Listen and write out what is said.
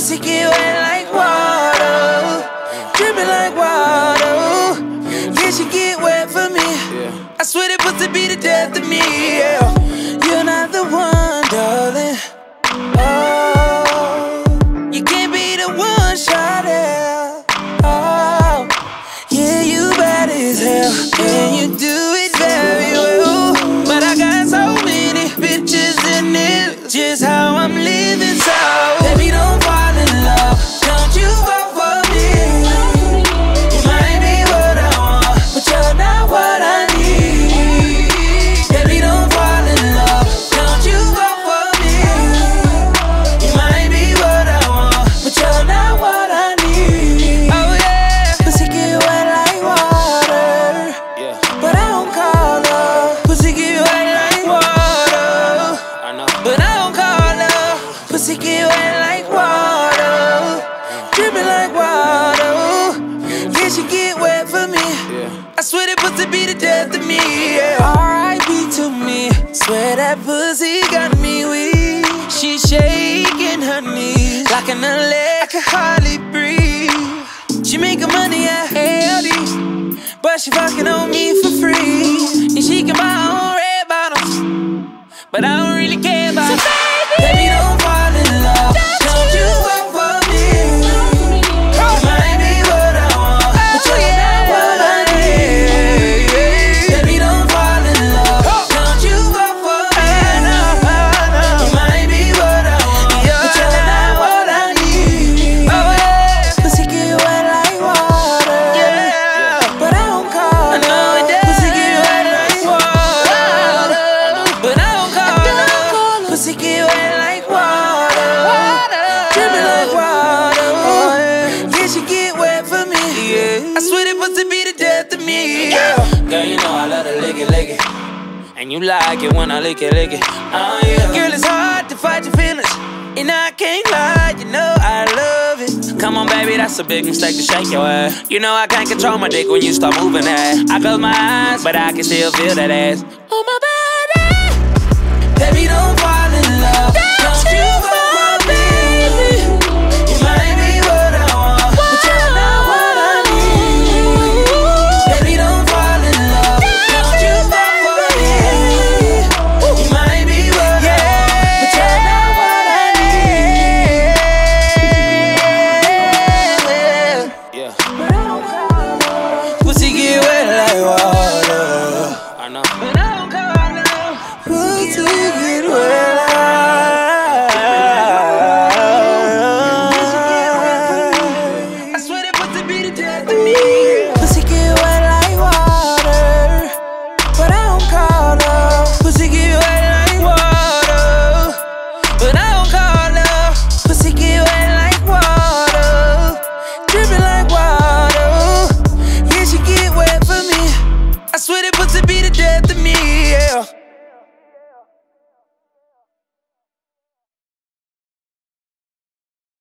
pussy get wet like water, dripping like water. Yeah, she get wet for me. I swear that pussy be the death of me. Yeah. Like water. Yeah, she get wet for me. Yeah. I swear that pussy be the death of me. Yeah. R.I.P. to me. Swear that pussy got me weak. She shaking her knees like an leg. I can hardly breathe. She making money at Haley, but she fucking on me for free. And she can buy her own red bottles, but I don't really care Pussy get wet like water, dripping like water. Yeah, she get wet for me. Yeah, I swear that pussy be the death of me. Yeah. Girl, you know I love to lick it, lick it. And you like it when I lick it, lick it. Oh yeah. Girl, it's hard to fight your feelings. And I can't lie, you know I love it. Come on, baby, that's a big mistake to shake your ass. You know I can't control my dick when you start moving that. I close my eyes, but I can still feel that ass. Oh my body. Baby, don't fall be the death of me, yeah.